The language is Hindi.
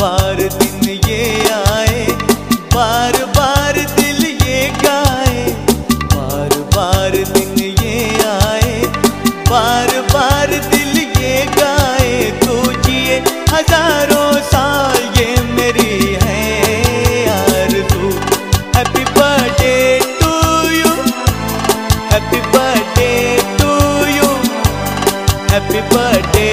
बार दिन ये आए, बार बार दिल ये गाए, बार बार दिन ये आए, बार बार दिल ये गाए, तू जिए हज़ारों साल ये मेरी है यार तू। Happy birthday to you happy birthday to you happy birthday